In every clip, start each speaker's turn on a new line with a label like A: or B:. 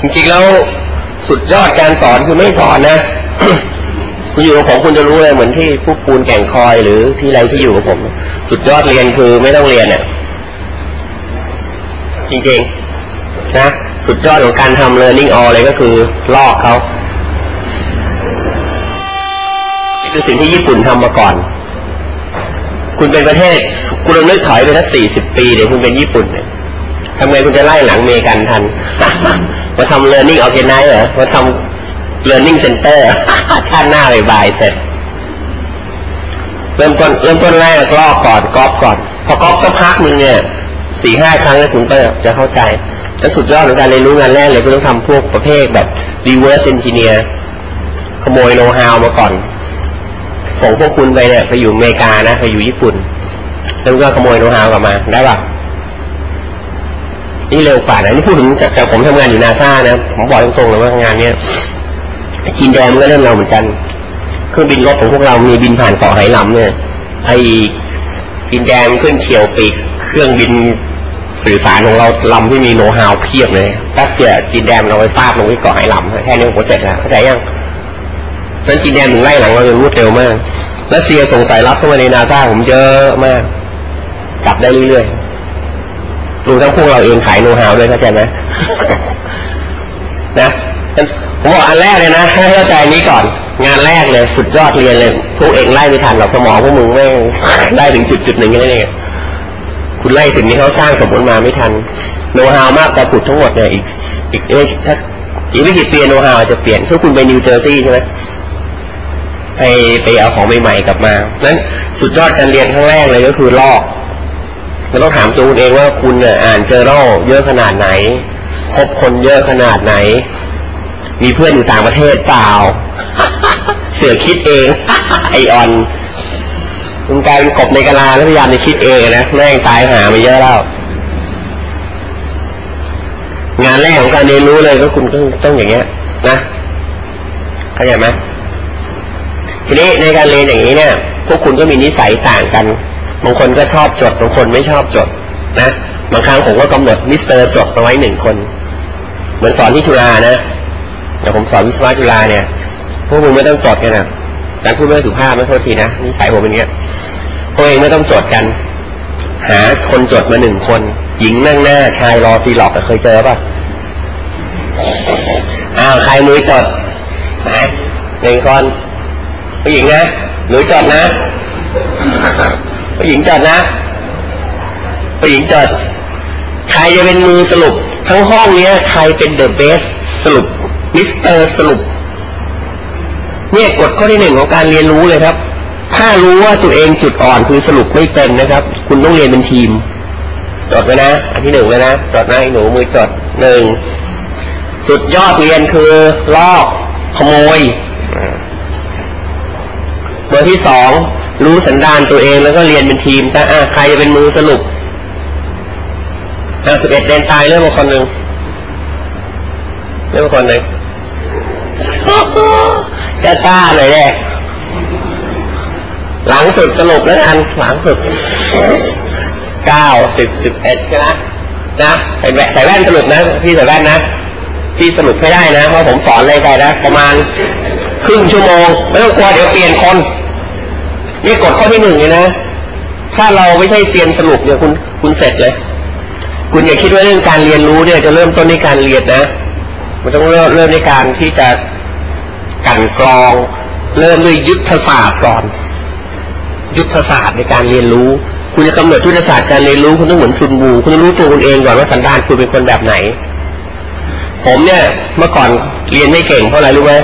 A: จริงๆแล้วสุดยอดการสอนคือไม่สอนนะคุณอยู่กับผมคุณจะรู้เลยเหมือนที่ผู้ปูนแก่งคอยหรือที่ไรที่อยู่กับผม สุดยอดเรียนคือไม่ต้องเรียนเนี่ยจริงๆนะสุดยอดของการทำ learning all เลยก็คือลอกเขาคือสิ่งที่ญี่ปุ่นทำมาก่อน คุณเป็นประเทศ คุณลองนึกถอยไปสักสี่สิบปีเดี๋ยวคุณเป็นญี่ปุ่นเนี่ยทำไงคุณจะไล่หลังเมกันทัน มาทำ learning organize เหรอมาทำ learning center ชาติหน้าบายเสร็จ เริ่มต้นเริ่มต้นแรกลอกก่อนก๊อปก่อน พอก๊อปสักพักหนึ่งเนี่ยสี่ห้าครั้งแล้วคุณก็จะเข้าใจ และสุดยอดของการเรียนรู้งานแรกเลยคุณต้องทำพวกประเภทแบบ reverse engineer ขโมยโน้ตฮาวมาก่อน ส่งพวกคุณไปเนี่ยไปอยู่อเมริกานะ ไปอยู่ญี่ปุ่น แล้วก็ขโมยโน้ตฮาวกลับมาได้ปะ นี่เร็วกว่านะนี่พูดถึงจากผมทำงานอยู่นาซานะ ผมบอกตรงๆเลยว่างานเนี้ยจีนแดงมันก็เริ่มเราเหมือนกันเครื่องบินรบของพวกเรามีบินผ่านเกาะไหหลำเนี่ยไอจีนแดงขึ้นเฉียวปีกเครื่องบินสื่อสารของเราลำที่มีโน้ตฮาวเพียบเลยแป๊บเดียวจีนแดงเราไปฟาดลงที่เกาะไหหลำแค่นี้ผมเสร็จแล้วเข้าใจยังนั้นจีนแดงถึงไล่หลังเราจะรวดเร็วมากรัสเซียส่งสายลับเข้ามาในนาซาผมเยอะมากจับได้เรื่อยๆ รู้ทั้งพวกเราเองขายโน้ตฮาวด้วยเข้าใจไหมนะผมบอกอันแรกเลยนะให้เข้าใจนี้ก่อน งานแรกเลยสุดยอดเรียนเลยพวกเองไล่ไม่ทันหรอกสมองพวกมึงไม่ได้ถึงจุดจุดหนึ่งแค่นั้นเองคุณไล่สิ่งที่เขาสร้างสมมติมาไม่ทันโน้ตฮาวมากจะผุดทั้งหมดเนี่ยอีกอีกเอ๊ะถ้าอีกไม่กี่ปีโน้ตฮาวจะเปลี่ยนถ้าคุณไปนิวเจอร์ซีย์ใช่ไหมไปไปเอาของใหม่ๆกลับมานั้นสุดยอดการเรียนครั้งแรกเลยก็คือลอก เราต้องถามตัวคุณเองว่าคุณเนี่ยอ่านเจอร์เยอะขนาดไหน คบคนเยอะขนาดไหน มีเพื่อนอยู่ต่างประเทศเปล่า เสือคิดเอง ไอออนคุณกลายเป็นกบในกะลาแล้วพยายามจะคิดเองนะแม่งตายหามาเยอะแล้ว งานแรกของการเรียนรู้เลยก็คุณต้องต้องอย่างเงี้ย นะเข้าใจไหมทีนี้ในการเรียนอย่างนี้เนี่ย พวกคุณก็มีนิสัยต่างกัน บางคนก็ชอบจด บางคนไม่ชอบจดนะบางครั้งผมก็กำหนดมิสเตอร์จดเอาไว้หนึ่งคน เหมือนสอนที่จุฬานะเดี๋ยวผมสอนวิศวะจุฬาเนี่ยพวกมึงไม่ต้องจดกันนะการพูดไม่สุภาพไม่โทษทีนะนิสัยผมเป็นเงี้ยพวกเองไม่ต้องจดกัน หาคนจดมาหนึ่งคน หญิงนั่งหน้าชายรอซีหลอกเคยเจอป่ะอ้าวใครมือจดไหนหนึ่งคนผู้หญิงนะหนูจดนะ ผู้หญิงจดนะผู้หญิงจดใครจะเป็นมือสรุป ทั้งห้องเนี้ย ใครเป็นเดอะเบสสรุป มิสเตอร์สรุป เนี่ยกฎข้อที่หนึ่งของการเรียนรู้เลยครับ ถ้ารู้ว่าตัวเองจุดอ่อนคือสรุปไม่เป็นนะครับ คุณต้องเรียนเป็นทีมจดไว้นะ อันที่หนึ่งเลยนะจดนะหนูมือจดหนึ่งสุดยอดเรียนคือลอกขโมยเบอร์ที่สอง รู้สันดานตัวเองแล้วก็เรียนเป็นทีมจะอะใครจะเป็นมือสรุปอะสิบเอ็ดเดนตายเรื่องมาคนหนึ่งเรื่องมาคนหนึ่งจะกล้าเลยแน่หลังสุดสรุปแล้วกันหลังสุดเก้าสิบสิบเอ็ดใช่ไหมนะใส่แว่นใส่แว่นสรุปนะ พี่ใส่แว่นนะพี่สรุปไม่ได้นะเพราะผมสอนเลยไปนะประมาณครึ่งชั่วโมงไม่ต้องกลัวเดี๋ยวเปลี่ยนคน นี่กฎข้อที่หนึ่งเลยนะ ถ้าเราไม่ใช่เซียนสรุปเนี่ยคุณคุณเสร็จเลย คุณอย่าคิดว่าเรื่องการเรียนรู้เนี่ยจะเริ่มต้นในการเรียนนะ มันต้องเริ่มเริ่มในการที่จะกันกรอง เริ่มด้วยยุทธศาสตร์ก่อน ยุทธศาสตร์ในการเรียนรู้ คุณจะกำหนดยุทธศาสตร์การเรียนรู้ คุณต้องเหมือนซุนบูคุณต้องรู้ตัวคุณเองก่อนว่าสันดานคุณเป็นคนแบบไหน ผมเนี่ยเมื่อก่อนเรียนไม่เก่งเพราะอะไรรู้ไหม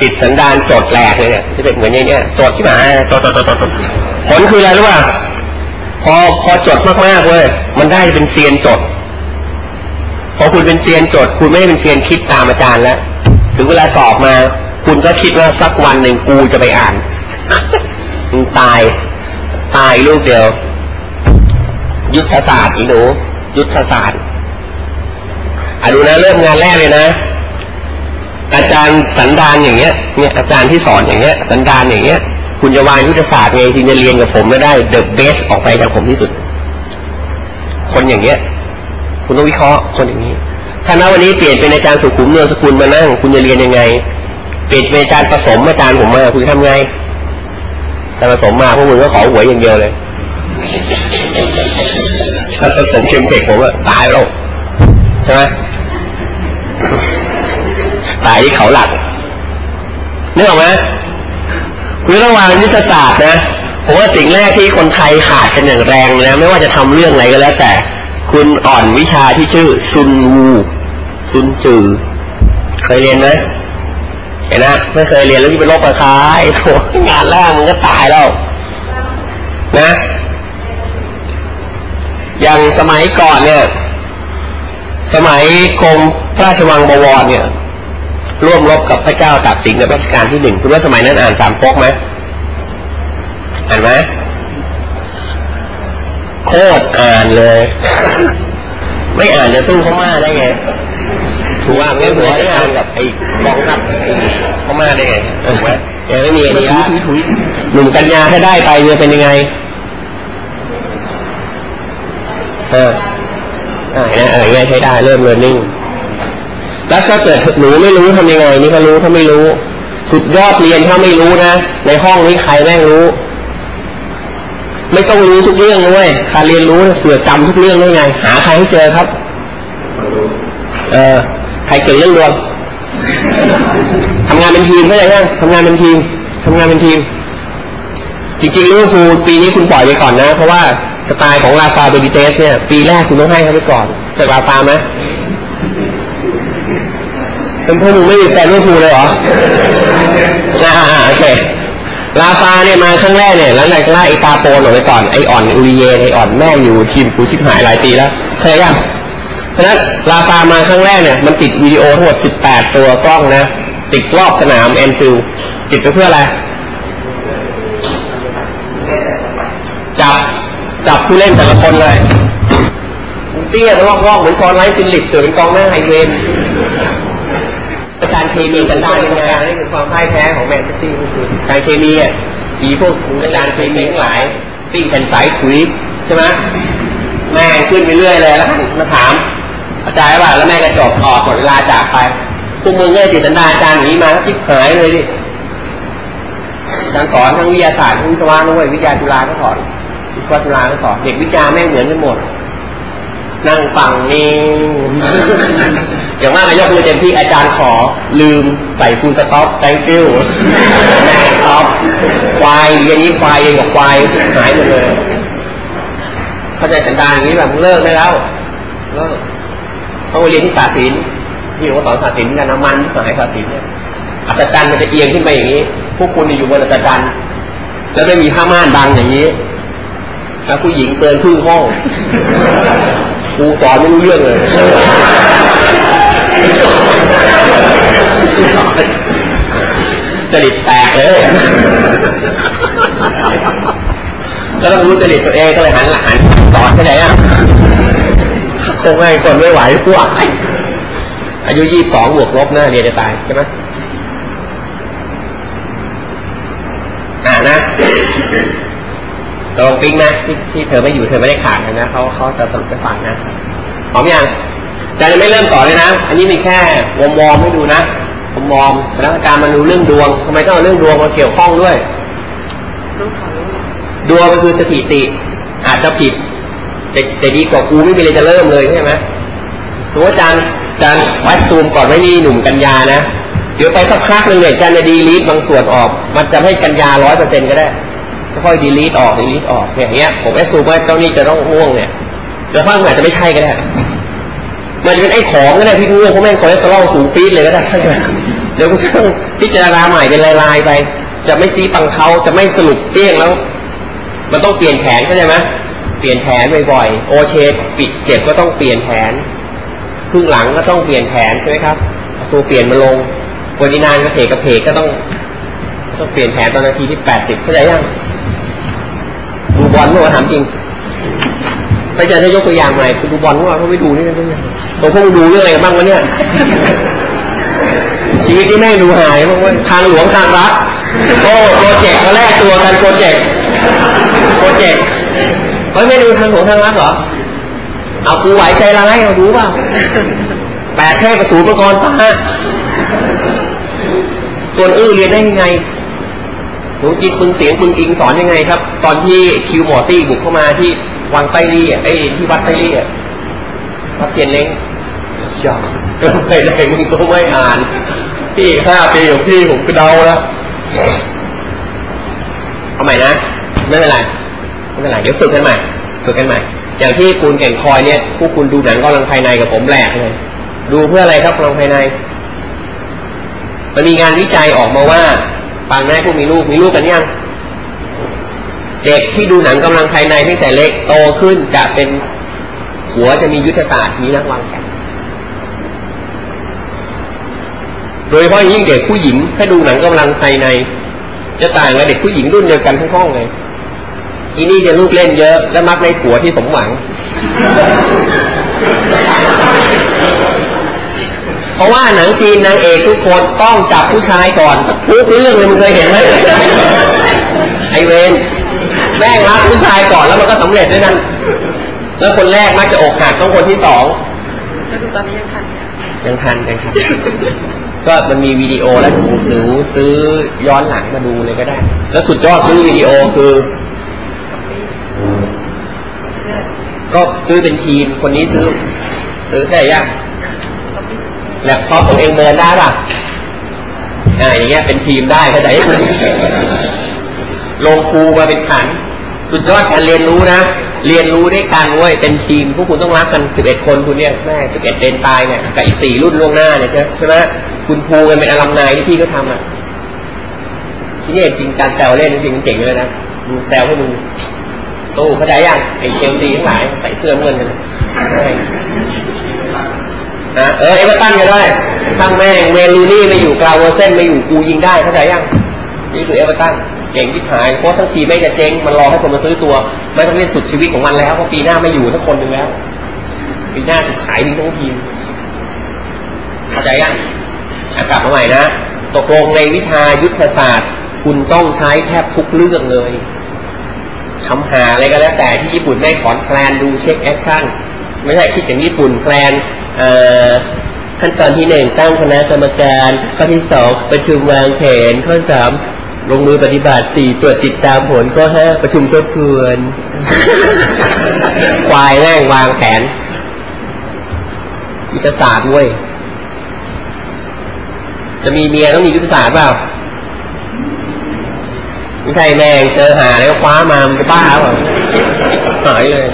A: ติดสันดานจดแหลกเลยเนี่ยที่เป็นเหมือนอย่างเงี้ยจดที่มาจดจดจดจดผลคืออะไรรู้ป่ะพอพอจดมากๆเว้ยมันได้เป็นเซียนจด พอคุณเป็นเซียนจด คุณไม่ได้เป็นเซียนคิดตามอาจารย์แล้วถึงเวลาสอบมา คุณก็คิดว่าสักวันหนึ่งกูจะไปอ่านมึงตาย ตายลูกเดียว ยุทธศาสตร์อีหนูยุทธศาสตร์อะดูนะเริ่มงานแรกเลยนะ อาจารย์สันดานอย่างเงี้ยเนี่ยอาจารย์ที่สอนอย่างเงี้ย สันดานอย่างเงี้ย คุณจะวางยุทธศาสตร์ไงที่จะเรียนกับผมไม่ได้เดอะเบสออกไปจากผมที่สุด คนอย่างเงี้ย คุณต้องวิเคราะห์คนอย่างนี้ถ้าณวันนี้เปลี่ยนเป็นอาจารย์สุขุมเนืองสกุลมานั่ง คุณจะเรียนยังไงเปลี่ยนเป็นอาจารย์ผสมอาจารย์ผมมาคุณทำไงอาจารย์ผสมมาพวกมึงก็ขอหวยอย่างเดียวเลยถ้าผสมเข้มเผ็กผมว่าตายแล้วใช่ไหม ตายที่เขาหลักนึกออกไหมคุณต้องวางยุทธศาสตร์นะผมว่าสิ่งแรกที่คนไทยขาดกันอย่างแรงนะไม่ว่าจะทำเรื่องอะไรก็แล้ว แต่ คุณอ่อนวิชาที่ชื่อซุนวูซุนจือ เคยเรียนไหมเห็นนะไม่เคยเรียนแล้วที่เป็นโรคประคายโงานแรกมันก็ตายแล้ว นะอย่างสมัยก่อนเนี่ย สมัยกรมพระราชวังบวรเนี่ย ร่วมรบกับพระเจ้าตากสินในรัชกาลที่หนึ่งคุณว่าสมัยนั้นอ่านสามก๊กไหมอ่านไหมโคตรอ่านเลย ไม่อ่านจะสู้เขามาได้ไงถูกว่าไม่หัวได้อ่านกับไอ้กองทัพเขามาได้ไงถูกไหมยังไม่มีอันนี้หนุ่มกัญญาถ้าได้ไปจะเป็นยังไงเอออ่าเนี่ยเออใช้ได้เริ่มเรียนนิ่ง แล้วถ้าเกิดหนูไม่รู้ทำยังไง นี่ก็รู้ถ้าไม่รู้ สุดยอดเรียนถ้าไม่รู้นะ ในห้องนี้ใครแม่งรู้ ไม่ต้องรู้ทุกเรื่องด้วยการเรียนรู้เสือกจำทุกเรื่องได้ไง หาใครให้เจอครับ เออใครเก่งเรื่องดวงทำงานเป็นทีมเข้าใจยังทำงานเป็นทีมทำงานเป็นทีม จริงๆลิเวอร์พูลปีนี้คุณปล่อยไปก่อนนะ เพราะว่าสไตล์ของราฟาเบนิเตซเนี่ย ปีแรกคุณต้องให้เขาไปก่อนรู้จักราฟาไหม เป็นพวกมึงไม่มีแฟนลิเวอร์พูเลยเหรออ่าโอเคลาฟาเนี่ยมาครั้งแรกเนี่ยแล้วไล่ไอตาโปนออกไปก่อนไออ่อนอุริเยไออ่อนแม่อยู่ทีมกูชิบหายหลายปีแล้วเคยยังเพราะนั้นลาฟามาครั้งแรกเนี่ยมันติดวิดีโอทั้งหมด 18 ตัวกล้องนะ ติดรอบสนามแอนฟิลติดไปเพื่ออะไร จับจับผู้เล่นแต่ละคนเลยเตี้ยลอกๆเหมือนชอนไลท์ฟินลิปเสือเป็นกองหน้าไฮเวน เคมีกันได้ยังไงนี่คือความพ่ายแพ้ของแมนซิตี้ก็คือการเคมีอะอีพวกอาจารย์เคมีทั้งหลายปิ้งแผ่นสายถุยใช่ไหมแม่ขึ้นไปเรื่อยเลยแล้วมาถามอาจารย์ว่าแล้วแม่ก็จบออกหมดเวลาจากไปพวกมึงเนี่ยติดสันดาอาจารย์นี้มาทิบหายเลยดิอาจารย์สอนทั้งวิทยาศาสตร์ทั้งวิศวะด้วยวิทยาจุฬาก็สอนวิศวะจุฬาก็สอนเด็กวิทยาแม่งเหมือนกันหมด นั่งฟังนี่ อย่างว่านายกมือเต็มที่อาจารย์ขอลืมใส่ฟูลสต็อป thank you แม่ท็อปควายอย่างนี้ควายเองกับควายหายหมดเลยเข้าใจสันดานอย่างนี้แบบเลิกได้แล้วเลิกต้องไปเรียนที่ศาสตร์ศิลป์ที่อยู่ก็สอนศาสตร์ศิลป์กันน้ำมันหายศาสตร์ศิลป์เนี่ยอัศจรรย์มันจะเอียงขึ้นไปอย่างนี้ พวกคุณอยู่บนอัศจรรย์แล้วไม่มีผ้าม่านบังอย่างนี้แล้วผู้หญิงเกินครึ่งห้องกูสอนไม่รู้เรื่องเลย จริตแตกเลยก็ต้องรู้จริตตัวเองก็เลยหันหลังสอนไปไหนอะคงไม่คนไม่ไหวพวกอายุยี่สองบวกลบหน้าเรียนจะตายใช่ไหมอ่านะตรงปิ๊งนะที่ที่เธอไม่อยู่เธอไม่ได้ขาดนะเขาเขาจะสรุปไปฟังนะพร้อมยัง จะไม่เริ่มต่อเลยนะ อันนี้มีแค่วอมวอมให้ดูนะวอมวอมคณะกรรมการมาดูเรื่องดวงทำไมต้องเอาเรื่องดวงมาเกี่ยวข้องด้วยดวงมันคือสถิติ อาจจะผิด แต่แต่ดีกว่ากูไม่มีเลยจะเริ่มเลยใช่ไหมสมมติอาจารย์อาจารย์วัดซูมก่อนไว้นี่หนุ่มกัญญานะเดี๋ยวไปสักพักหนึ่งเนี่ยอาจารย์จะดีลีทบางส่วนออก มันจะให้กัญญาร้อยเปอร์เซ็นก็ได้ค่อยดีลีทออกดีลีทออกอย่างเงี้ยผมแอดซูมว่าเจ้านี่จะต้องง่วงเนี่ยแต่พักอาจจะไม่ใช่ก็ได้ มันจะเป็นไอ้ของก็ได้พี่ง่วงเพราะแม่งคอเลสเตอรอลสูงปี๊ดเลยก็ได้เดี๋ยวกูจะต้องพิจารณาใหม่เป็นลายๆไป จะไม่ซีปังเขาจะไม่สรุปเตี้ยงแล้ว มันต้องเปลี่ยนแผนเข้าใจไหมเปลี่ยนแผนบ่อยๆโอเชปิดเจ็บก็ต้องเปลี่ยนแผนครึ่งหลังก็ต้องเปลี่ยนแผนใช่ไหมครับตัวเปลี่ยนมาลงวันนี้นานกระเพกกระเพกก็ต้องต้องเปลี่ยนแผนตอนนาทีที่แปดสิบเข้าใจยังดูบอลเมื่อวานถามจริงไปเจอถ้ายกตัวอย่างใหม่คุณดูบอลเมื่อวานเขาไม่ดูนี่นะตัวพ วกดูเรื่องอะไรบ้างวะเนี่ย ชีวิตที่แม่ดูหายบ้างวะทางหลวงทางรัฐโอ้โปรเจกต์มาแรกตัวกันโปรเจกต์โปรเจกต์เฮ้ยไม่ดูทางหลวงทางรัฐเหรอเอากูไหวใจร้ายเอาดูเปล่าแปดเทพประสูรมังกรฟ้าตัวอื้อเรียนได้ยังไงหนูจิตปึงเสียงปึงอิงสอนยังไงครับ ตอนที่คิวหมอตี้บุกเข้ามาที่วังไต้ลี่อะไอ้ที่วัดไต้ลี่ อะวัดเทียนเล้งชาไม่ได้มึงก็ไม่อ่าน พี่ห้าปีของพี่ผมก็เดาแล้วเอาใหม่นะ ไม่เป็นไรไม่เป็นไรเดี๋ยวฝึกกันใหม่ฝึกกันใหม่ อย่างที่คุณแก่งคอยเนี่ยผู้คุณดูหนังกำลังภายในกับผมแหลกเลย ดูเพื่ออะไรครับกำลังภายใน มันมีงานวิจัยออกมาว่าฟังแม่ผู้มีลูกมีลูกกันยังเด็กที่ดูหนังกำลังภายในตั้งแต่เล็กโตขึ้นจะเป็น หัวจะมียุทธศาสตร์มีนักวางแผนโดยเฉพาะยิ่งเด็กผู้หญิง ถ้าดูหนังกำลังภายใน จะต่างกับเด็กผู้หญิงรุ่นเดียวกันทั้งห้องเลยอีนี่จะลูกเล่นเยอะ และมักในผัวที่สมหวัง เพราะว่าหนังจีนนางเอกทุกคนต้องจับผู้ชายก่อนทุกเรื่องเลยมึงเคยเห็นไหมไอเวนแม่งรักผู้ชายก่อนแล้วมันก็สำเร็จด้วยนั้น แล้วคนแรกมักจะอกหักต้องคนที่สอง
B: แล้วดูตอนนี้ยังทัน
A: ยังทันยังทันก็มันมีวิดีโอแล้วหนูหนูซื้อย้อนหลังมาดูเลยก็ได้ แล้วสุดยอดซื้อวิดีโอคือ ก็ซื้อเป็นทีมคนนี้ซื้อ ซื้อแค่ยังแล็ปท็อปตัวเองเดินได้ป่ะอ่าอย่างเงี้ยเป็นทีมได้เข้าใจลงครูมาเป็นขัน สุดยอดการเรียนรู้นะ เรียนรู้ได้กันเว้ยเป็นทีมพวกคุณต้องรักกันสิบเอ็ดคนคุณเนี่ยแม่สิบเอ็ดเดนตายเนี่ยกับอีกสี่รุ่นล่วงหน้าเนี่ยใช่ใช่ไหมคุณครูกันเป็นอลัมนายที่พี่ก็ทำอะที่นี่จริงการแซวเล่นจริงมันเจ๋งเลยนะดูแซวให้มึงสู้เข้าใจยังไอเชลซีทั้งหลายใส่เสื้อเงินกันนะเออเอเวอร์ตันก็ได้ช่างแม่งเวลูนี่ไม่อยู่กลาวเวอร์เซนไม่อยู่กูยิงได้เข้าใจยังนี่คือเอเวอร์ตัน เก่งที่หายเพราะทั้งทีไม่จะเจ๊งมันรอให้คนมาซื้อตัว ไม่ต้องเล่นสุดชีวิตของมันแล้วเพราะปีหน้าไม่อยู่ทั้งคนหนึ่งแล้ว ปีหน้าถูกขายทิ้งทั้งทีมเข้าใจยังกลับมาใหม่นะ ตกลงในวิชายุทธศาสตร์ คุณต้องใช้แทบทุกเรื่องเลยทำหาอะไรก็แล้วแต่ที่ญี่ปุ่นไม่ขอนแคลนดูเช็คแอคชั่นไม่ใช่คิดอย่างญี่ปุ่นแคลนขั้นตอนที่หนึ่งตั้งคณะกรรมการ ข้อที่สองประชุมวางแผนข้อสาม ลงมือปฏิบัติสี่ตรวจติดตามผลข้อห้าประชุมทบทวนควายแม่งวางแผนยุทธศาสตร์เว้ยจะมีเมียต้องมียุทธศาสตร์เปล่าไม่ใช่แม่งเจอหาแล้วคว้ามามันจะบ้าเปล่าหายเลย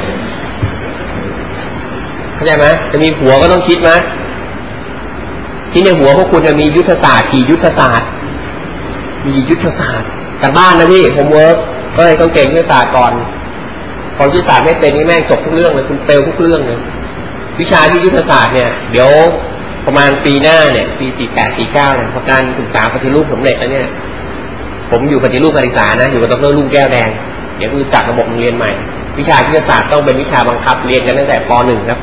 A: เข้าใจไหมจะมีผัวก็ต้องคิดไหมที่ในหัวพวกคุณจะมียุทธศาสตร์กี่ยุทธศาสตร์ มียุทธศาสตร์แต่บ้านนะพี่ผม work ก็เลยต้องเก่งยุทธศาสตร์ก่อนพอยุทธศาสตร์ไม่เป็นนี่แม่งจบทุกเรื่องเลยคุณ fail ทุกเรื่องเลยวิชาที่ยุทธศาสตร์เนี่ย เดี๋ยวประมาณปีหน้าเนี่ย ปีสี่แปดสี่เก้าเนี่ยพอการศึกษาปฏิรูปสำเร็จแล้วเนี่ย ผมอยู่ปฏิรูปการศึกษานะอยู่กับดรลุงแก้วแดงเดี๋ยวคือจัดระบบโรงเรียนใหม่ วิชาวิทยาศาสตร์ต้องเป็นวิชาบังคับเรียนกันตั้งแต่ป .1 ครับ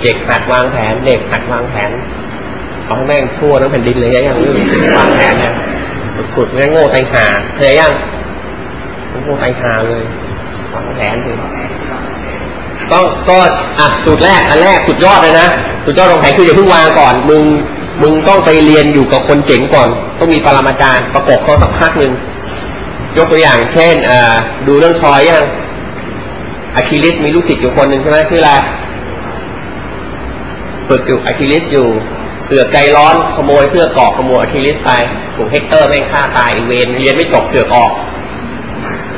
A: เด็กหัดวางแผนเด็กหัดวางแผน เอาให้แม่งชั่วทั้งแผ่นดินเลยยังเรื่องวางแผนเนี่ยสุดๆแม่งโง่ไตหาเคยยังโง่ไตหาเลยวางแผนเลยต้องก็อะสุดแรกอันแรกสุดยอดเลยนะสุดยอดตรงไหนคืออย่าเพิ่งวางก่อน มึงมึงต้องไปเรียนอยู่กับคนเจ๋งก่อน ต้องมีปรมาจารย์ประกบเขาสักพักหนึ่งยกตัวอย่าง เช่นดูเรื่องทรอยยังอะคิลิสมีลูกศิษย์อยู่คนหนึ่งใช่ไหมชื่ออะไรฝึกอยู่อะคิลิสอยู่ เสือกใจร้อนขโมยเสื้อเกราะขโมยอะคิลิสไปถูกเฮกเตอร์แม่งฆ่าตายเวนเรียนไม่จบเสือกออก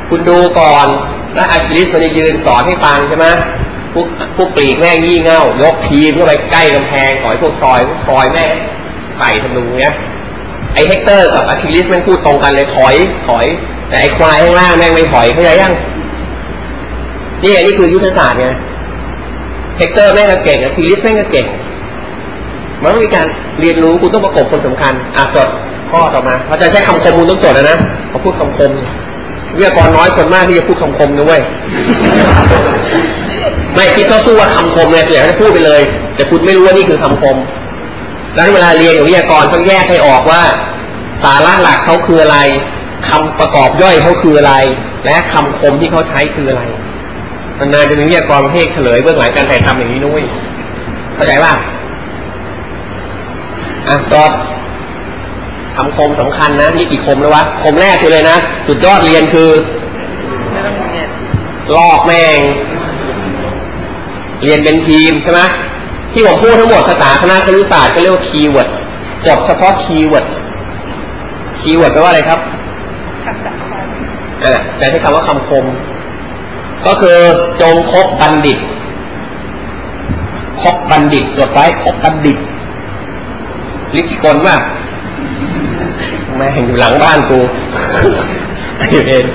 A: คุณดูก่อนแล้วอะคิลิสมันจะยืนสอนให้ฟังใช่ไหมพวกพวกกรีกแม่งงี่เง่ายกทีมเข้าไปใกล้กำแพงทรอยพวกทรอยพวกทรอยแม่งใส่ธนูเนี้ยไอเฮกเตอร์กับอะคิลิสแม่งพูดตรงกันเลยถอยถอย แต่ไอควายข้างล่างแม่งไม่ถอยเข้าใจยังนี่อันนี้คือยุทธศาสตร์ไงเฮกเตอร์แม่งก็เก่งอะคิลิสแม่งก็เก่ง มันต้องมีการเรียนรู้คุณต้องประกบคนสำคัญอะจดข้อต่อมาพอจะใช้คำคมคุณต้องจดนะนะพอพูดคำคมวิทยากรน้อยคนมากที่จะพูดคำคมนะเว้ยไม่คิดเขาพูดว่าคำคมเนี่ยอยากให้พูดไปเลย แต่คุณไม่รู้ว่านี่คือคำคมดังนั้นเวลาเรียนกับวิทยากรต้องแยกให้ออกว่า สาระหลักเขาคืออะไรคำประกอบย่อยเขาคืออะไร และคำคมที่เขาใช้คืออะไรนานๆจะมีวิทยากรประเภทเฉลยเบื้องหลังการถ่ายทำอย่างนี้นุ้ยเข้าใจป่ะ อะจดคำคมสำคัญนะนี่กี่คมแล้ววะคมแรกคือเลยนะ สุดยอดเรียนคือ
B: ไม่ต้องเรียน
A: ลอกแม่ง เรียนเป็นทีมใช่ไหมที่ผมพูดทั้งหมดภาษาคณะครุศาสตร์ก็เรียกว่า keyword จดเฉพาะ keyword keyword แปลว่าอะไรครับ
B: คำสำคัญ
A: อ่าแต่ที่คำว่าคำคม ก็คือจงคบบัณฑิต คบบัณฑิต จดไว้คบบัณฑิต ลิขิกลว่าแม่งอยู่หลังบ้านกูอยู่เอง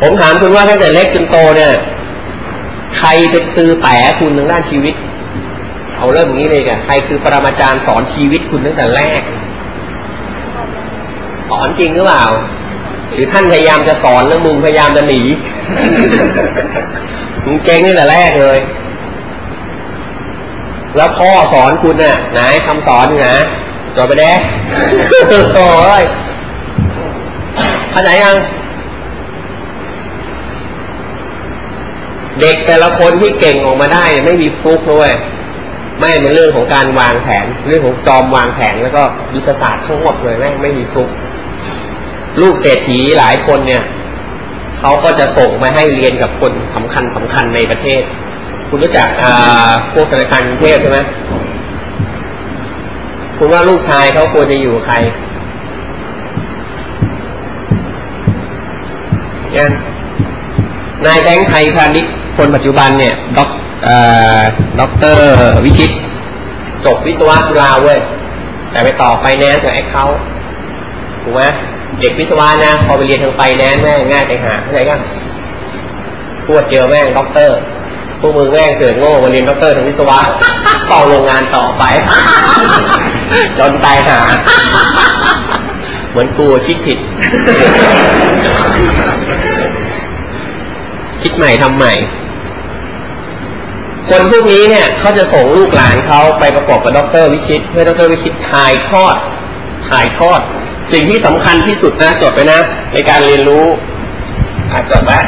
A: ผมถามคุณว่าตั้งแต่เล็กจนโตเนี่ย ใครเป็นซื้อแปะคุณทางด้านชีวิต เอาเริ่มอย่างนี้เลยกันใครคือปรมาจารย์สอนชีวิตคุณตั้งแต่แรกสอนจริงหรือเปล่า หรือท่านพยายามจะสอนแล้วมึงพยายามจะหนีมึงเจ๊งตั้งแต่แรกเลย แล้วพ่อสอนคุณน่ะไหนคำสอนอยู่นะจดไปแด้โอ้ยเข้าใจยัง เด็กแต่ละคนที่เก่งออกมาได้เนี่ยไม่มีฟลุกด้วยไม่เป็นเรื่องของการวางแผน เรื่องของจอมวางแผนแล้วก็ยุทธศาสตร์ทั้งหมดเลยแม่งไม่มีฟลุก ลูกเศรษฐีหลายคนเนี่ยเขาก็จะส่งมาให้เรียนกับคนสำคัญสำคัญในประเทศ คุณรู้จักพวกธนาคารกรุงเทพใช่ไหมคุณว่าลูกชายเขาควรจะอยู่ใครยังนายแบงค์ไทยพาณิชย์คนปัจจุบันเนี่ยด็อกด็อกเตอร์วิชิต จบวิศวะจุฬาเว้ย แต่ไปต่อไฟแนนซ์กับ accountถูกไหมเด็กวิศวะนะ พอไปเรียนทางไฟแนนซ์แม่งง่ายฉิบหายเข้าใจยังพรวดเดียวแม่งด็อกเตอร์ พวกมึงแม่งเสือกโง่มาเรียนด็อกเตอร์ทางวิศวะเฝ้าโรงงานต่อไปจนตายห่า เหมือนกูคิดผิด คิดใหม่ทำใหม่ คนพวกนี้เนี่ยเขาจะส่งลูกหลานเขาไปประกบกับดรวิชิตเพื่อดรวิชิตถ่ายทอดถ่ายทอด สิ่งที่สำคัญที่สุดนะจดไปนะ ในการเรียนรู้อะจดไว้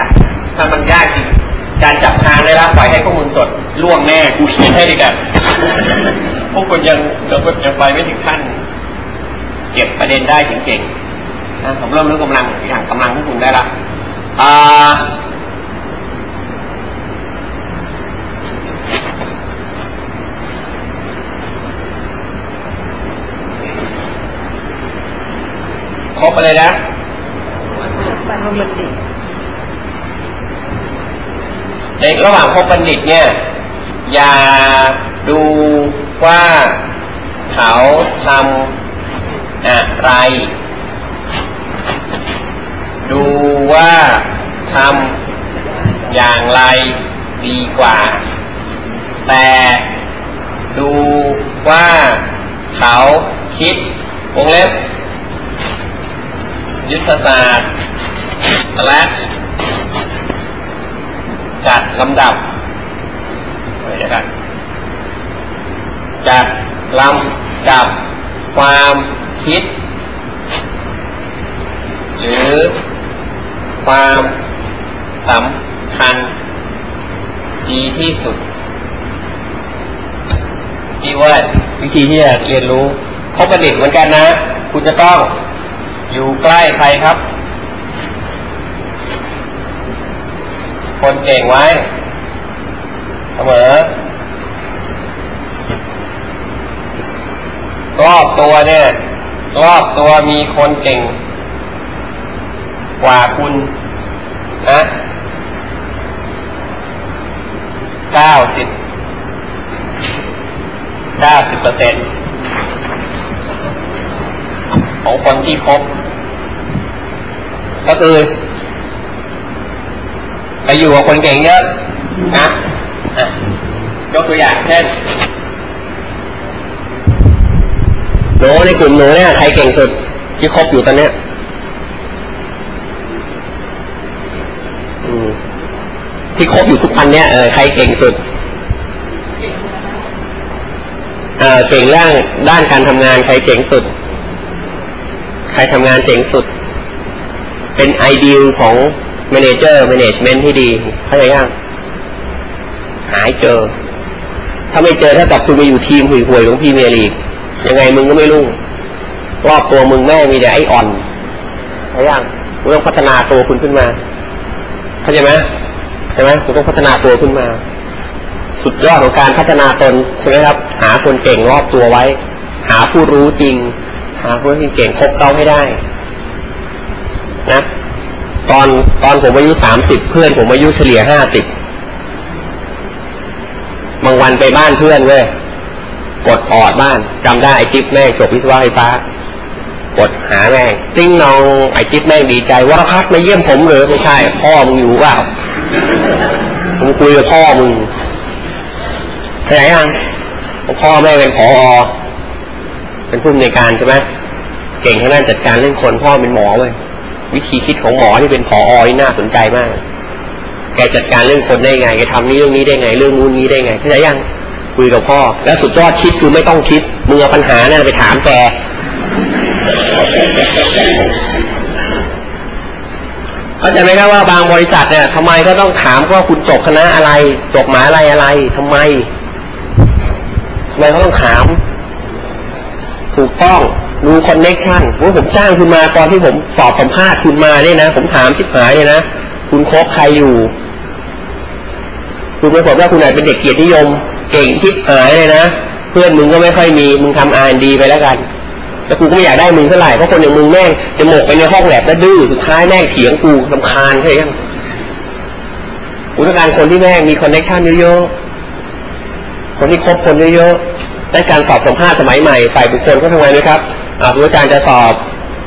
A: ถ้ามันยากจริง การจับทางได้ล้วปล่อยให้พวกมึงจดล่วงแน่กูเขียนให้ดีกันพวกคุณยังยังยังไปไม่ถึงขั้น เก็บประเด็นได้จริงๆนะผมเริ่มรู้กำลังอย่างกำลังพวกคุณได้ละอ่าครบไปเลยนะ
B: บัณฑิต
A: ในระหว่างพบบัณฑิตเนี่ย อย่าดูว่าเขาทำอะไร ดูว่าทำอย่างไรดีกว่า แต่ดูว่าเขาคิดวงเล็บยุทธศาสตร์ slash จัดลำดับเดี๋ยวกันจัดลำดับความคิด หรือความสำคัญ ดีที่สุดที่ว่าวิธีที่จะเรียนรู้คบประดิษฐ์เหมือนกันนะ คุณจะต้องอยู่ใกล้ใครครับ คนเก่งไว้เสมอรอบตัวเนี่ยรอบตัวมีคนเก่ง กว่าคุณนะเก้าสิบเก้าสิบเปอร์เซ็นต์ของคนที่คบก็คือ อยู่กับคนเก่งเยอะนะอะยกตัวอย่างเช่นหนูในกลุ่มหนูเนี่ยใครเก่งสุดที่คบอยู่ตอนเนี้ยอืมที่คบอยู่ทุกวันเนี้ยเออใครเก่งสุดเออเก่งเรื่องด้านการทำงานใครเจ๋งสุด ใครทำงานเจ๋งสุด เป็นไอเดียของ m มนเจอร์ m ม n นจเมนที่ดีเข้าใจยังหายเจอ ถ้าไม่เจอถ้าจับคุณไปอยู่ทีมห่วยๆของพีเมียรีกยังไงมึงก็ไม่รู้รอบตัวมึงแม่มีแต่ไอ้อ่อนใช่ยังคุณต้องพัฒนาตัวคุณขึ้นมาเข้าใจไหมใช่ไหมคุณต้องพัฒนาตัวขึ้นมา สุดยอดของการพัฒนาตนใช่ไหมครับ หาคนเก่งรอบตัวไว้ หาผู้รู้จริง หาคนที่เก่งคบเขาให้ได้ นะ ตอนตอนผมอายุสามสิบเพื่อนผมอายุเฉลี่ยห้าสิบบางวันไปบ้านเพื่อนเว้ยกดออดบ้านจำได้ไอจิ๊บแม่งจบวิศวะไฟฟ้ากดหาแม่งติ้งนองไอจิ๊บแม่งดีใจว่าพักมาเยี่ยมผมหรือไม่ใช่ พ่อมึงอยู่เปล่าผมคุยกับพ่อมึงเข้าใจยังพ่อแม่เป็นผอเป็นผู้ในการใช่ไหมเก่งทางด้านจัดการเรื่องคนพ่อเป็นหมอเว้ย วิธีคิดของหมอที่เป็นผออนี่น่าสนใจมาก แกจัดการเรื่องคนได้ไง แกทำนี้เรื่องนี้ได้ไง เรื่องนู้นนี้ได้ไงเข้าใจยังคุยกับพ่อ แล้วสุดยอดคิดคือไม่ต้องคิดมึงเอาปัญหานั่นไปถามแกเข้าใจไหมครับว่าบางบริษัทเนี่ยทำไมก็ต้องถามว่าคุณจบคณะอะไร จบหมหาอะไรอะไรทำไมทำไมเขาต้องถาม ถูกต้อง ดูคอนเน็กชันว่าผมจ้างคุณมาตอนที่ผมสอบสัมภาษณ์คุณมาเนี่ยนะ ผมถามชิบหายเลยนะ คุณคบใครอยู่ คุณปรากฏว่าคุณอาจเป็นเด็กเกียรตินิยม เก่งชิบหายเลยนะ เพื่อนมึงก็ไม่ค่อยมี มึงทำอาร์ดีไปแล้วกันแล้วกูก็ไม่อยากได้มึงเท่าไหร่เพราะคนอย่างมึงแม่งจะหมกไปในห้องแลบแล้วดื้อสุดท้ายแม่งเถียงกูลำคาญใช่ไหมกูต้องการคนที่แม่งมีคอนเน็กชันเยอะๆคนที่คบคนเยอะๆและการสอบสัมภาษณ์สมัยใหม่ฝ่ายบุคคลเขาทำไงไหมครับ อาคุณอาจารย์จะสอบ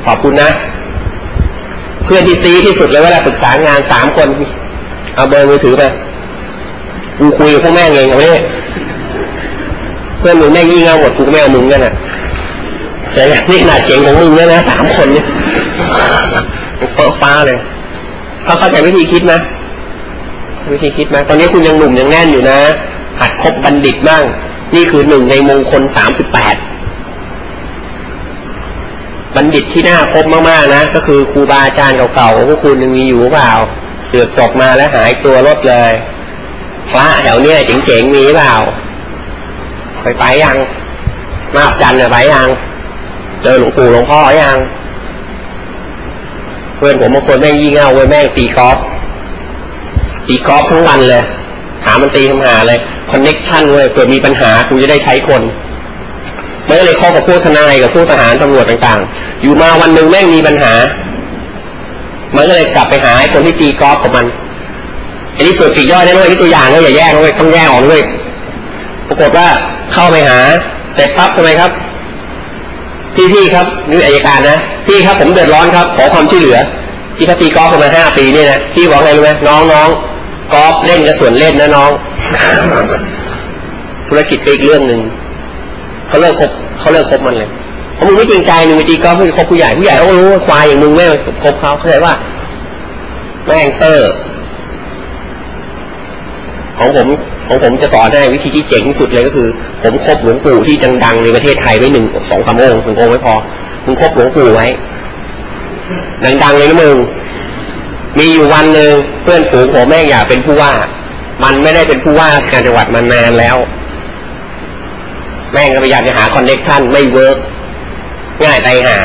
A: ขอบคุณนะ เพื่อนที่ซีที่สุดเลยเวลาปรึกษางานสามคน เอาเบอร์มือถือไปกูคุยกับพวกแม่งเองเอาเนี่ยเพื่อนมึงแม่งยิ่งเอาหมดกูก็ไม่เอามึงกันอะแต่นี่ขนาดเจ๋งของมึงเนี่ยนะสามคนเนี่ยเฟ้อฟ้าเลยเขาเข้าใจวิธีคิดไหมวิธีคิดไหมตอนนี้คุณยังหนุ่มยังแน่นอยู่นะ หัดคบบัณฑิตบ้าง นี่คือหนึ่งในมงคลสามสิบแปด บัณฑิตที่น่าพบมากๆนะ ก็คือครูบาอาจารย์เก่าๆของพวกคุณยังมีอยู่เปล่า เสือกจบมาแล้วหายตัวรถเลยพระแถวเนี้ยเจ๋งๆมีเปล่าไปไปยังมาจันเนี่ยไปยังเจอหลวงปู่หลวงพ่อยังเพื่อนผมบางคนแม่งยี่เง่าเว้ยแม่งตีกอล์ฟตีกอล์ฟทั้งวันเลย หามันตีทำหาเลยคอนเน็กชันเว้ยเกิดมีปัญหากูจะได้ใช้คนมันก็เลยข้อกับผู้ทนายกับผู้ทหารตำรวจต่างๆ อยู่มาวันหนึ่งแม่งมีปัญหา มันก็เลยกลับไปหาคนที่ตีกอล์ฟของมันอันนี้ส่วนปีกย่อยนั่นเลยที่ตัวอย่างก็อย่าแยกเลยต้องแยกออกด้วยปรากฏว่าเข้าไปหา เสร็จปั๊บทำไมครับ พี่พี่ครับนี่อายการนะพี่ครับผมเดือดร้อนครับ ขอความช่วยเหลือ ที่เขาตีกอล์ฟมาห้าปีเนี่ยนะพี่บอกไงรู้ไหมน้องน้องกอล์ฟเล่นกับส่วนเล่นนะน้อง ธุรกิจเป็นอีกเรื่องหนึ่งเขาเลิกคบเขาเลิกคบมันเลย เพราะมึงไม่จริงใจมึงไปตีกอล์ฟเพื่อคบผู้ใหญ่ผู้ใหญ่เขารู้ว่าควายอย่างมึงไม่คบเขาเข้าใจว่าแม่งเซอร์ ของผมของผมจะสอนให้วิธีที่เจ๋งที่สุดเลยก็คือ ผมคบหลวงปู่ที่ดังๆในประเทศไทยไว้หนึ่งสองสามองค์หนึ่งองค์ไม่พอมึงคบหลวงปู่ไว้ ดังๆเลยนะมึงมีอยู่วันหนึ่งเพื่อนฝูงผมแม่งอยากเป็นผู้ว่า มันไม่ได้เป็นผู้ว่าราชการจังหวัดมานานแล้ว แม่งก็พยายามจะหา connection ไม่ work ง่ายฉิบหาย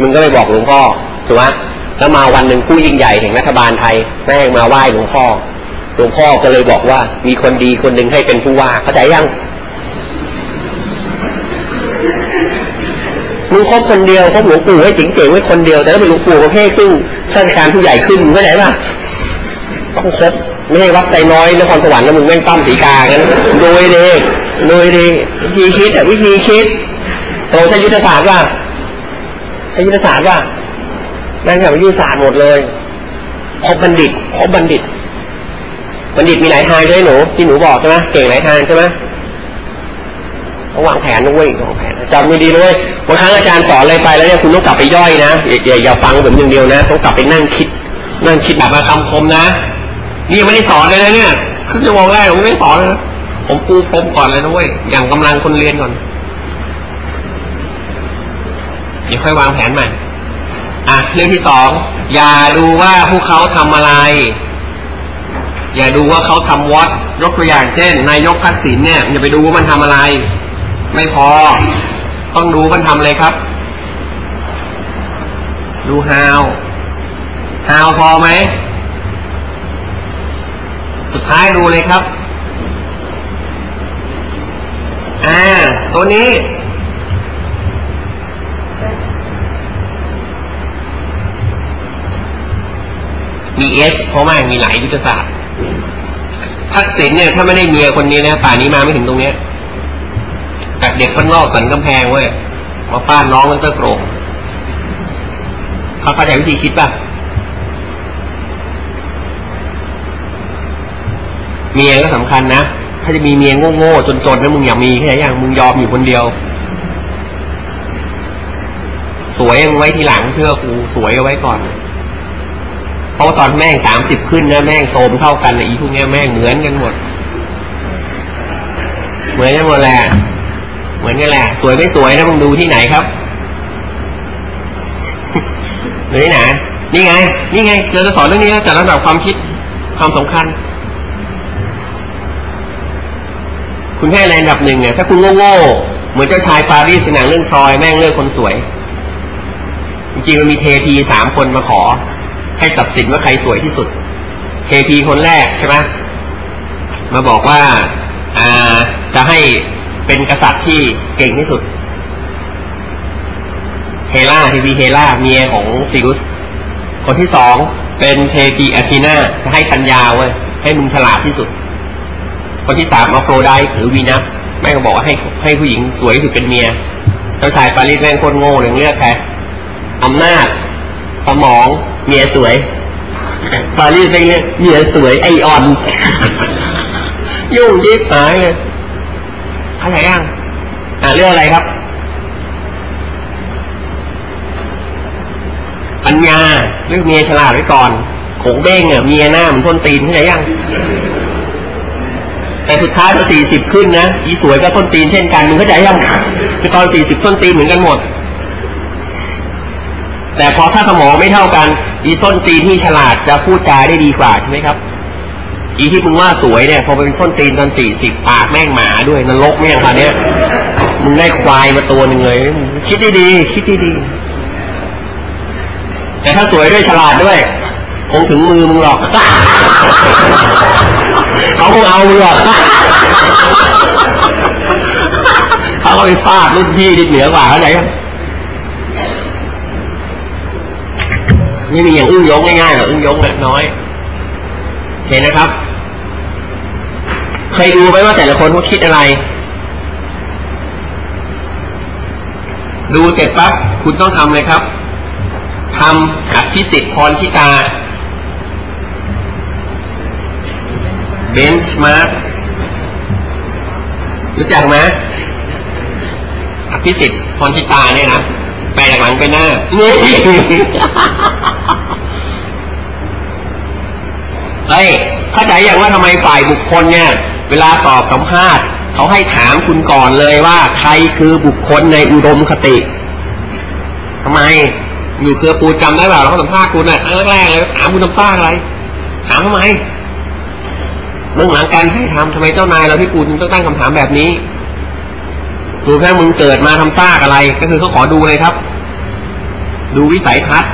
A: มึงก็ไปบอกหลวงพ่อถูกไหมแล้วมาวันหนึ่งผู้ยิ่งใหญ่แห่งรัฐบาลไทยแม่งมาไหว้หลวงพ่อ หลวงพ่อก็เลยบอกว่า มีคนดีคนหนึ่งให้เป็นผู้ว่า เข้าใจยังมึงคบคนเดียวคบหลวงปู่ให้เจ๋งๆไว้คนเดียว แต่ถ้าเป็นหลวงปู่ประเภทซึ่งราชการผู้ใหญ่ขึ้นเข้าใจป่ะต้องคบไม่ให้วัดใจน้อยนครสวรรค์แล้วมึงแม่งตั้มสีกากันโดยเดีโดยเดีวิธีคิดอะวิธีคิด เราใช้ยุทธศาสตร์ว่าใช้ยุทธศาสตร์ว่านั่นกับยุทธศาสตร์หมดเลยคบบัณฑิตคบบัณฑิต บัณฑิตมีหลายทางใช่ไหมหนูที่หนูบอกใช่ไหมเก่งหลายทางใช่ไหมต้องวางแผนด้วยวางแผนจำไม่ดีด้วยบางครั้งอาจารย์สอนอะไรไปแล้วเนี่ยคุณต้องกลับไปย่อยนะอย่าอย่าฟังผมอย่างเดียวนะ ต้องกลับไปนั่งคิด นั่งคิดแบบมาคำคมนะนี่ยังไม่ได้สอนเลยนะเนี่ยครึ่งชั่วโมงแรกผมไม่ได้สอนนะผมปูพรมก่อนเลยนะเว้ยอย่างกำลังคนเรียนก่อน เดี๋ยวค่อยวางแผนใหม่อะเรื่องที่สองอย่าดูว่าพวกเขาทำอะไร อย่าดูว่าเขาทำวอตยกตัวอย่างเช่น นายกทักษิณเนี่ยอย่าไปดูว่ามันทำอะไร ไม่พอ ต้องดูมันทำอะไรครับ ดู how how พอไหมสุดท้ายดูเลยครับ อ่า ตัวนี้ มีเอสเพราะว่ามีหลายยุทธศาสตร์ทักษิณเนี่ยถ้าไม่ได้เมียคนนี้นะป่านนี้มาไม่ถึงตรงเนี้ยจากเด็กพันนอกสันกำแพงเว้ยมาฟาดน้องมันเตอร์โกรกเขาเข้าใจวิธีคิดป่ะเมียก็สำคัญนะ ถ้าจะมีเมียโง่ๆจนๆนะมึงอย่ามีแค่อย่างมึงยอมอยู่คนเดียว สวยมึงไว้ทีหลังเชื่อกูสวยเอาไว้ก่อน เพราะตอนแม่งสามสิบขึ้นนะแม่งโซมเท่ากันอีพวกเนี้ยแม่งเหมือนกันหมด เหมือนกันหมดแหละเหมือนกันแหละ สวยไม่สวยนะมึงดูที่ไหนครับดูที่ไหนนี่ไง นี่ไง เราจะสอนเรื่องนี้นะจัดระดับความคิดความสำคัญ คุณแค่แรงดับหนึ่งเนี่ยถ้าคุณโง่ๆเหมือนเจ้าชายปารีสในหนังเรื่องทรอยแม่งเลือกคนสวย จริงๆมันมีเทพีสามคนมาขอ ให้ตัดสินว่าใครสวยที่สุดเทพีคนแรกใช่ไหมมาบอกว่าอ่าจะให้เป็นกษัตริย์ที่เก่งที่สุด เฮล่าเทพีเฮล่าเมียของซิรุสคนที่สองเป็นเทพีอาทีนาจะให้ปัญญาเว้ยให้มึงฉลาดที่สุด คนที่สามอโฟรไดหรือวีนัสแม่งก็บอกว่าให้ให้ผู้หญิงสวยที่สุดเป็นเมียเจ้าชายปารีสแม่งโคตรโง่เลยเลือกใครอำนาจ สมอง เมียสวย ปารีสแม่งเลือกเมียสวยไอออน ยุ่งยิบหายเลยอะไรยังอ่าเรื่องอะไรครับ ปัญญาเรื่องเมียฉลาดไว้ก่อนโขงเบ้งเนี่ยเมียหน้ามันส้นตีนเข้าใจยังแต่สุดท้ายพอสี่สิบขึ้นนะอีสวยก็ส้นตีนเช่นกันมึงเข้าใจยังคือตอนสี่สิบส้นตีนเหมือนกันหมด แต่พอถ้าสมองไม่เท่ากัน อีส้นตีนที่ฉลาดจะพูดจาได้ดีกว่าใช่ไหมครับ อีที่มึงว่าสวยเนี่ย พอเป็นส้นตีนตอนสี่สิบปากแม่งหมาด้วยนรกแม่งค่ะเนี้ยมึงได้ควายมาตัวหนึ่งเลยคิดดีๆคิดดีๆแต่ถ้าสวยด้วยฉลาดด้วยคงถึงมือมึงหรอกเขาคงเอามึงหรอกเขาก็ไปฟาดรุ่นพี่ที่เหนือกว่าเขาใจยั ไม่มีอย่างอึ้งยงง่ายๆหรอกอึ้งยงแบบน้อยเห็นนะครับ เคยดูไหมว่าแต่ละคนเขาคิดอะไร ดูเสร็จปั๊บคุณต้องทำเลยครับทำอภิสิทธิ์พรชิตาเบนช์มาร์กรู้จักไหมอภิสิทธิ์พรชิตาเนี่ยนะแปลจากหลังไปหน้านี่ เฮ้ยเข้าใจอย่างว่าทำไมฝ่ายบุคคลเนี่ย เวลาสอบสัมภาษณ์เขาให้ถามคุณก่อนเลยว่า ใครคือบุคคลในอุดมคติทำไมอยู่เครือปูจำได้เปล่าเขาสัมภาษณ์คุณอะแรกๆเลยถามคุณทำซ่าอะไร ถามทำไมเรื่องหลังการให้ทำทำไมเจ้านายเราพี่ปูต้องตั้งคำถามแบบนี้ดูแค่มึงเกิดมาทำซากอะไร ก็คือเขาขอดูเลยครับ ดูวิสัยทัศน์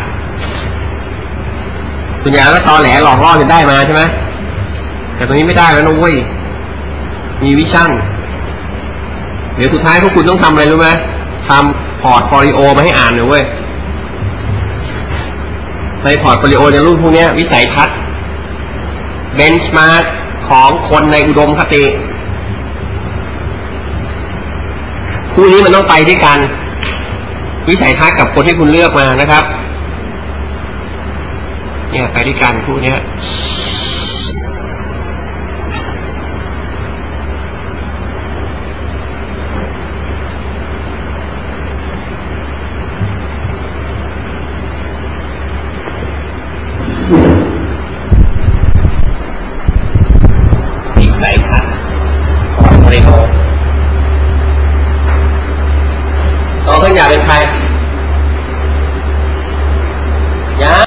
A: ส่วนใหญ่แล้วตอแหลหลอกล่อจะได้มาใช่ไหมแต่ตรงนี้ไม่ได้แล้วนะเว้ยมี vision เดี๋ยวสุดท้ายพวกคุณต้องทำอะไรรู้ไหมทำ portfolio มาให้อ่านหน่อยเว้ยใน portfolio ในรุ่นพวกนี้วิสัยทัศน์ benchmark ของคนในอุดมคติคู่นี้มันต้องไปด้วยกัน วิสัยทัศน์กับคนที่คุณเลือกมานะครับ เนี่ยไปด้วยกันคู่เนี้ย